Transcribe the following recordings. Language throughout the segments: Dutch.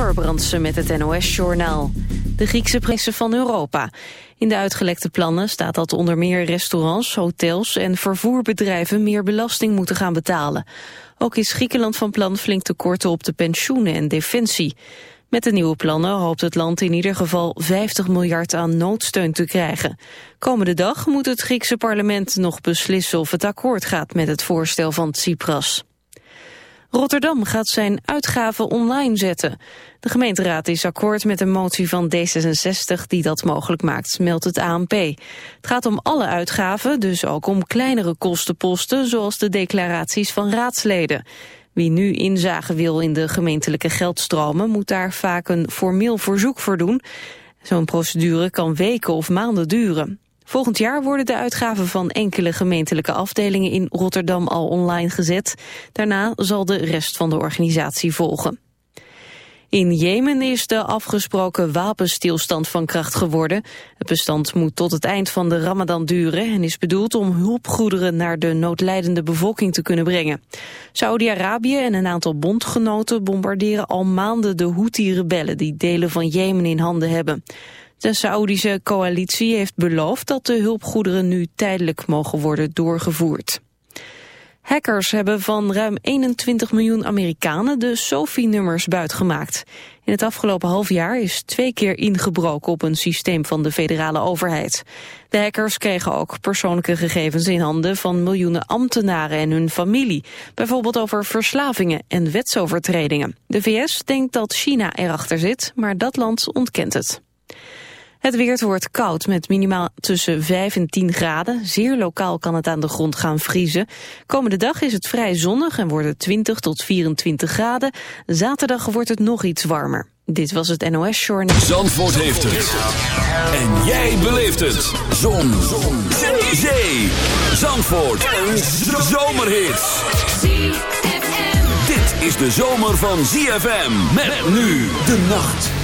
Amber met het NOS-journaal. De Griekse prinsen van Europa. In de uitgelekte plannen staat dat onder meer restaurants, hotels en vervoerbedrijven meer belasting moeten gaan betalen. Ook is Griekenland van plan flink te korten op de pensioenen en defensie. Met de nieuwe plannen hoopt het land in ieder geval 50 miljard aan noodsteun te krijgen. Komende dag moet het Griekse parlement nog beslissen of het akkoord gaat met het voorstel van Tsipras. Rotterdam gaat zijn uitgaven online zetten. De gemeenteraad is akkoord met een motie van D66 die dat mogelijk maakt, meldt het ANP. Het gaat om alle uitgaven, dus ook om kleinere kostenposten, zoals de declaraties van raadsleden. Wie nu inzage wil in de gemeentelijke geldstromen moet daar vaak een formeel verzoek voor doen. Zo'n procedure kan weken of maanden duren. Volgend jaar worden de uitgaven van enkele gemeentelijke afdelingen in Rotterdam al online gezet. Daarna zal de rest van de organisatie volgen. In Jemen is de afgesproken wapenstilstand van kracht geworden. Het bestand moet tot het eind van de ramadan duren... en is bedoeld om hulpgoederen naar de noodlijdende bevolking te kunnen brengen. Saudi-Arabië en een aantal bondgenoten bombarderen al maanden de Houthi-rebellen... die delen van Jemen in handen hebben. De Saoedische coalitie heeft beloofd dat de hulpgoederen nu tijdelijk mogen worden doorgevoerd. Hackers hebben van ruim 21 miljoen Amerikanen de SOFI-nummers buitgemaakt. In het afgelopen half jaar is twee keer ingebroken op een systeem van de federale overheid. De hackers kregen ook persoonlijke gegevens in handen van miljoenen ambtenaren en hun familie. Bijvoorbeeld over verslavingen en wetsovertredingen. De VS denkt dat China erachter zit, maar dat land ontkent het. Het weer wordt koud met minimaal tussen 5 en 10 graden. Zeer lokaal kan het aan de grond gaan vriezen. Komende dag is het vrij zonnig en wordt het 20 tot 24 graden. Zaterdag wordt het nog iets warmer. Dit was het NOS Journal. Zandvoort heeft het. En jij beleeft het. Zon. Zon. Zee. Zandvoort. Een zomerhit. Dit is de zomer van ZFM. Met nu de nacht.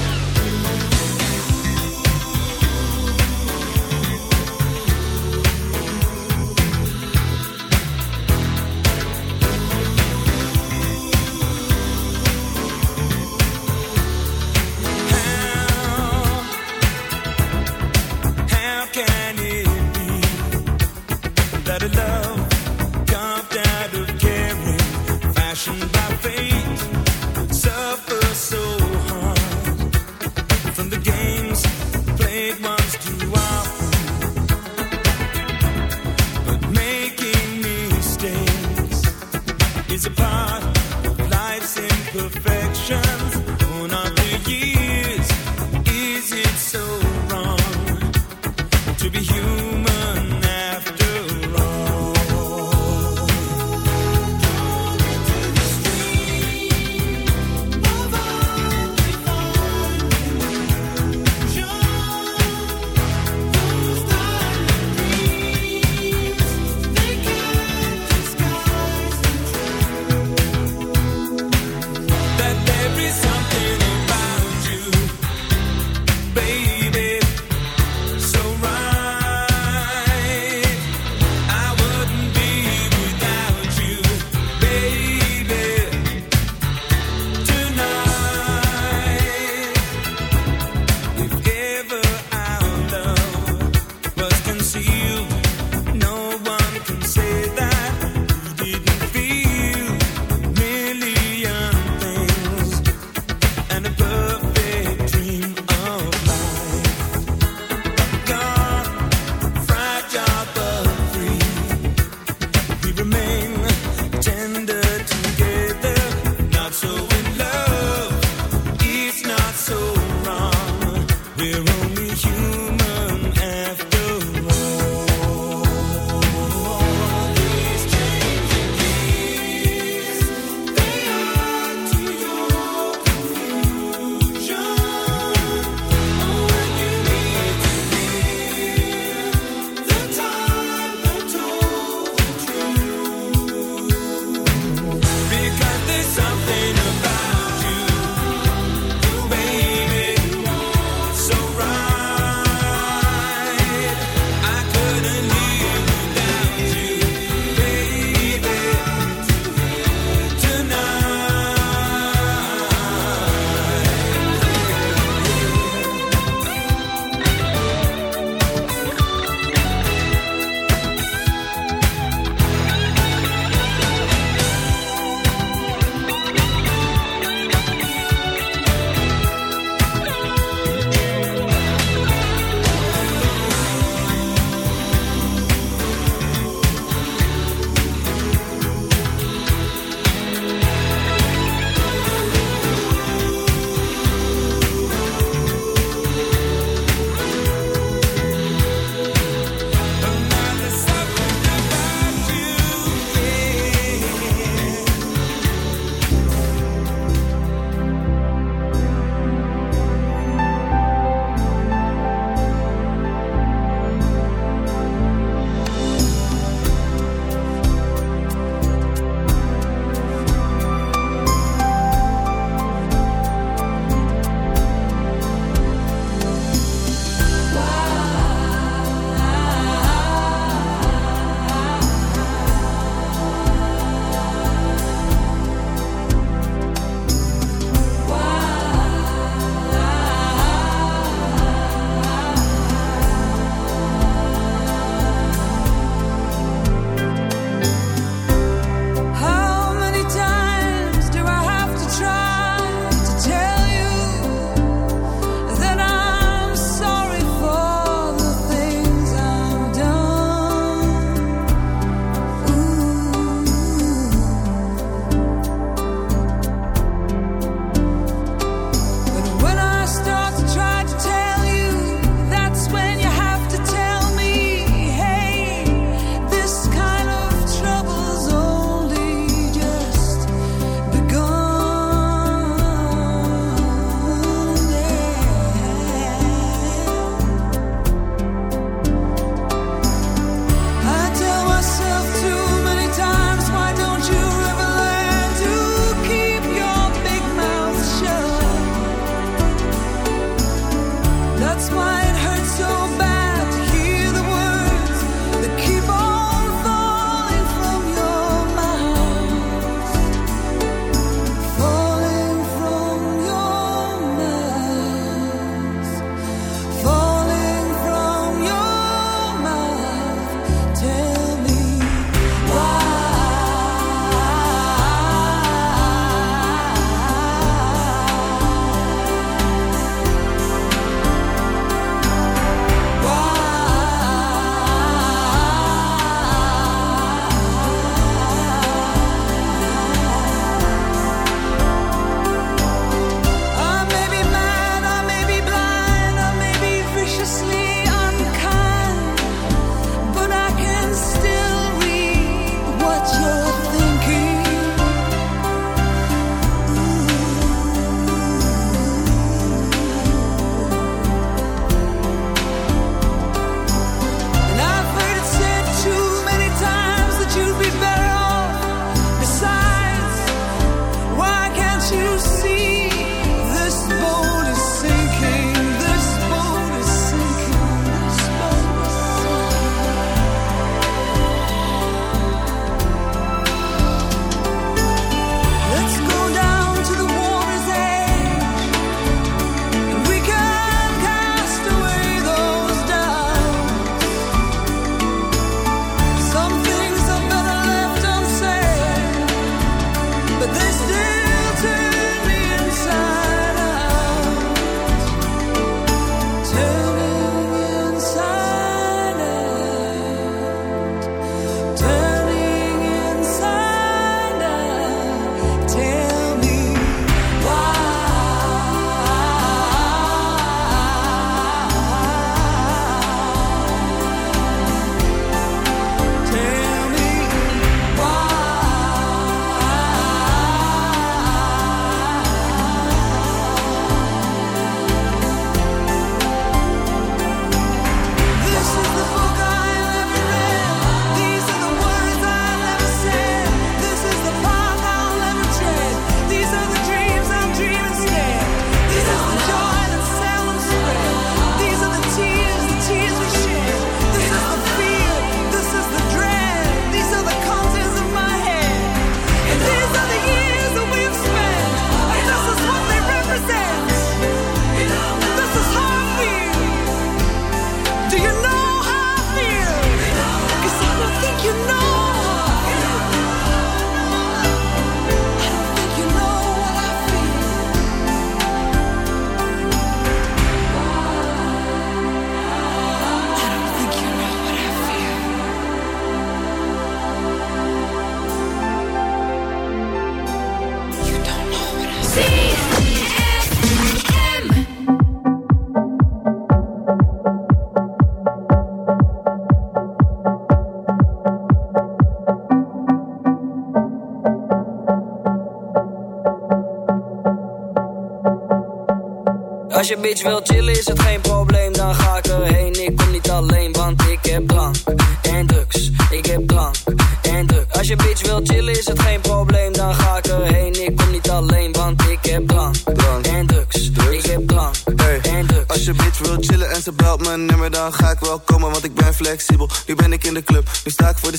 Je bitch wil chillen is het geen probleem, dan ga ik erheen. Ik kom niet alleen, want ik heb drank en drugs. Ik heb drank en drugs. Als je bitch wil chillen is het geen probleem, dan ga ik erheen. Ik kom niet alleen, want ik heb drank, drank. en drugs. Ik heb drank hey. en drugs. Als je bitch wil chillen en ze belt me nummer, dan ga ik wel komen, want ik ben flexibel. Nu ben ik in de club, nu sta ik voor de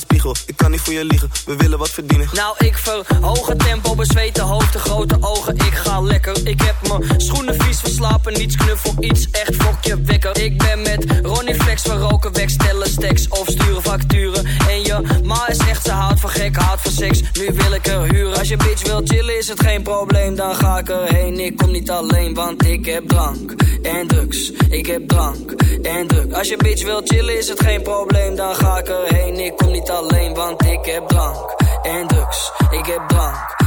je we willen wat verdienen. Nou, ik verhoog het tempo, bezweten hoofd, de grote ogen. Ik ga lekker, ik heb mijn schoenen vies verslapen. Niets knuffel, iets echt fokje wekker. Ik ben met Ronnie Flex, we roken weg, stellen stacks of sturen facturen. Ze houdt van gek, houdt van seks. Nu wil ik er huren. Als je bitch wil chillen is het geen probleem, dan ga ik erheen. Ik kom niet alleen, want ik heb drank en drugs. Ik heb drank en drugs. Als je bitch wil chillen is het geen probleem, dan ga ik erheen. Ik kom niet alleen, want ik heb drank en drugs. Ik heb drank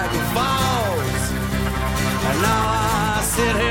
now I sit here.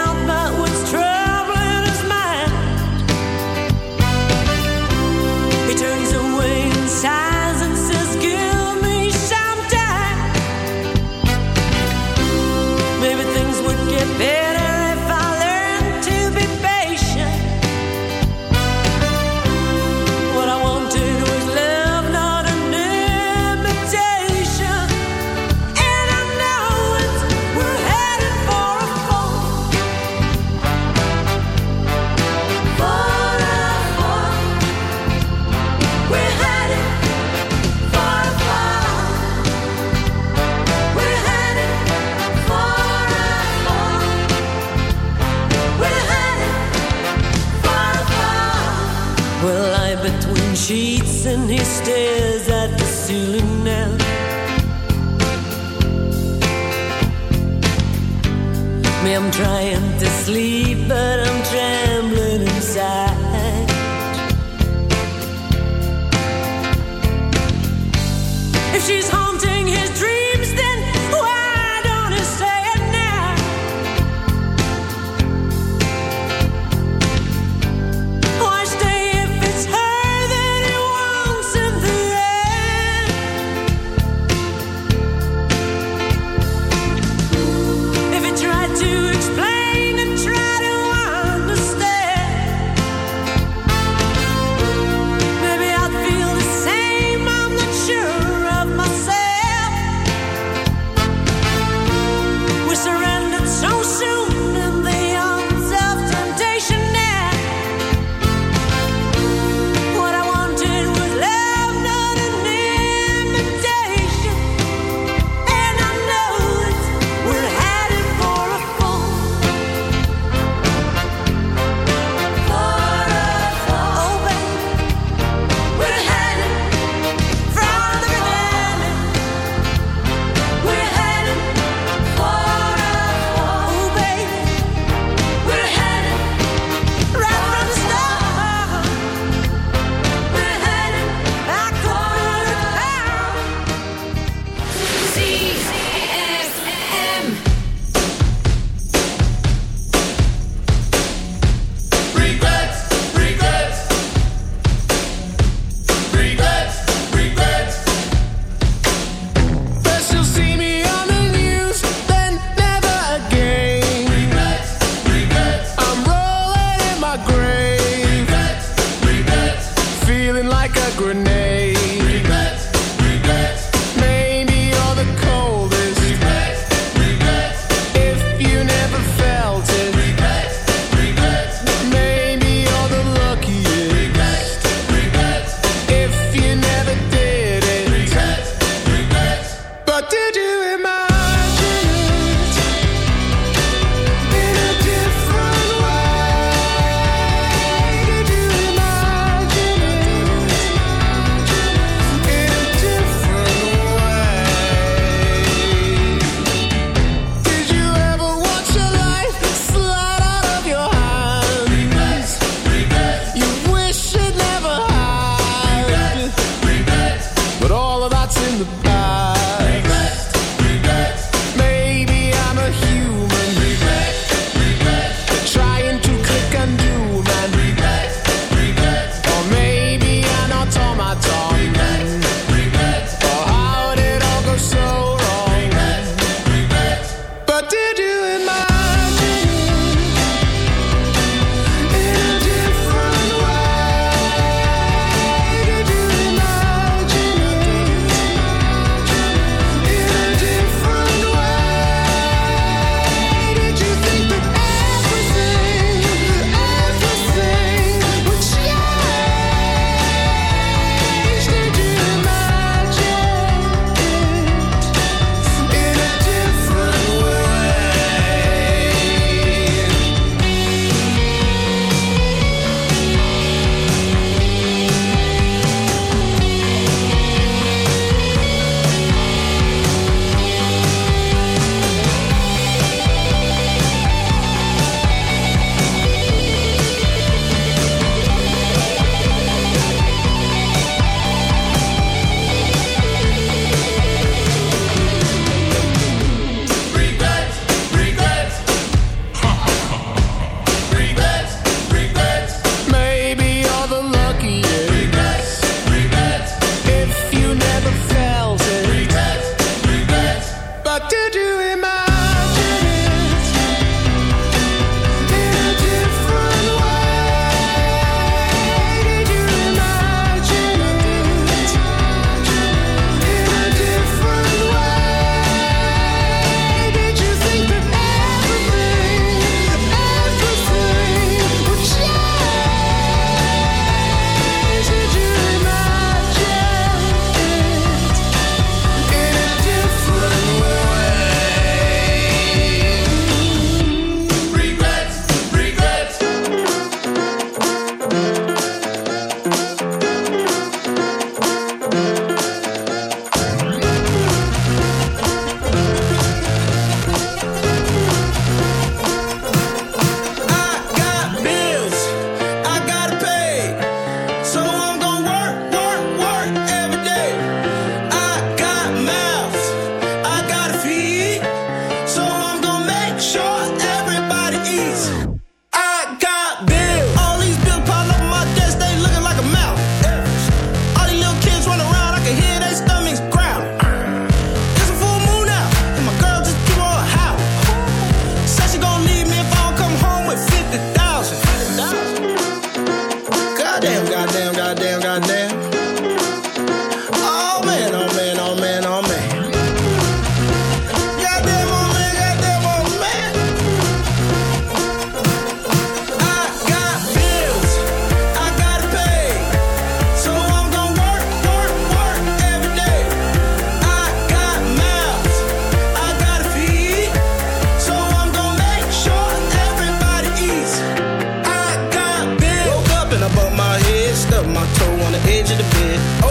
stuck my toe on the edge of the bed. Oh,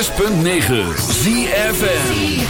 106.9 ZFN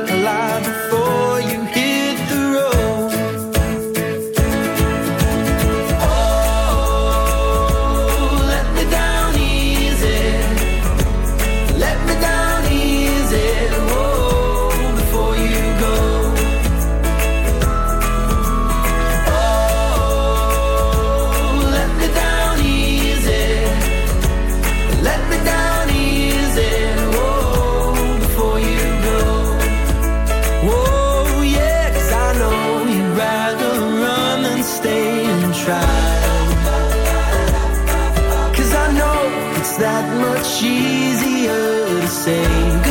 stay and try. Cause I know it's that much easier to say